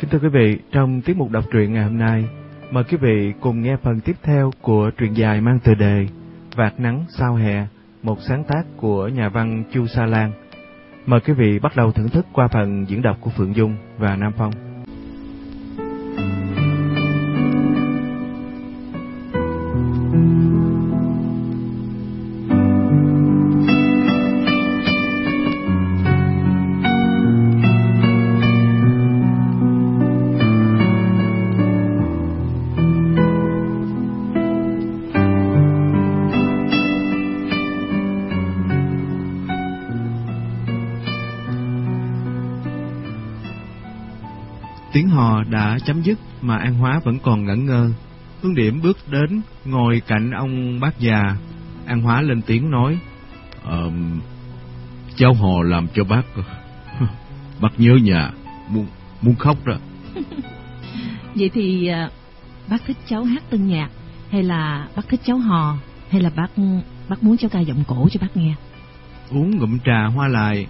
Kính thưa quý vị, trong tiết mục đọc truyện ngày hôm nay, mời quý vị cùng nghe phần tiếp theo của truyện dài mang tựa đề Vạt nắng sao hè, một sáng tác của nhà văn Chu Sa Lan. Mời quý vị bắt đầu thưởng thức qua phần diễn đọc của Phượng Dung và Nam Phong. Tiếng hò đã chấm dứt mà An Hóa vẫn còn ngẩn ngơ. Hương Điểm bước đến ngồi cạnh ông bác già. An Hóa lên tiếng nói: Ờ, cháu hò làm cho bác bác nhớ nhà, muốn muốn khóc đó. Vậy thì à, bác thích cháu hát tân nhạc hay là bác thích cháu hò hay là bác bác muốn cháu ca giọng cổ cho bác nghe? Uống ngụm trà hoa lại,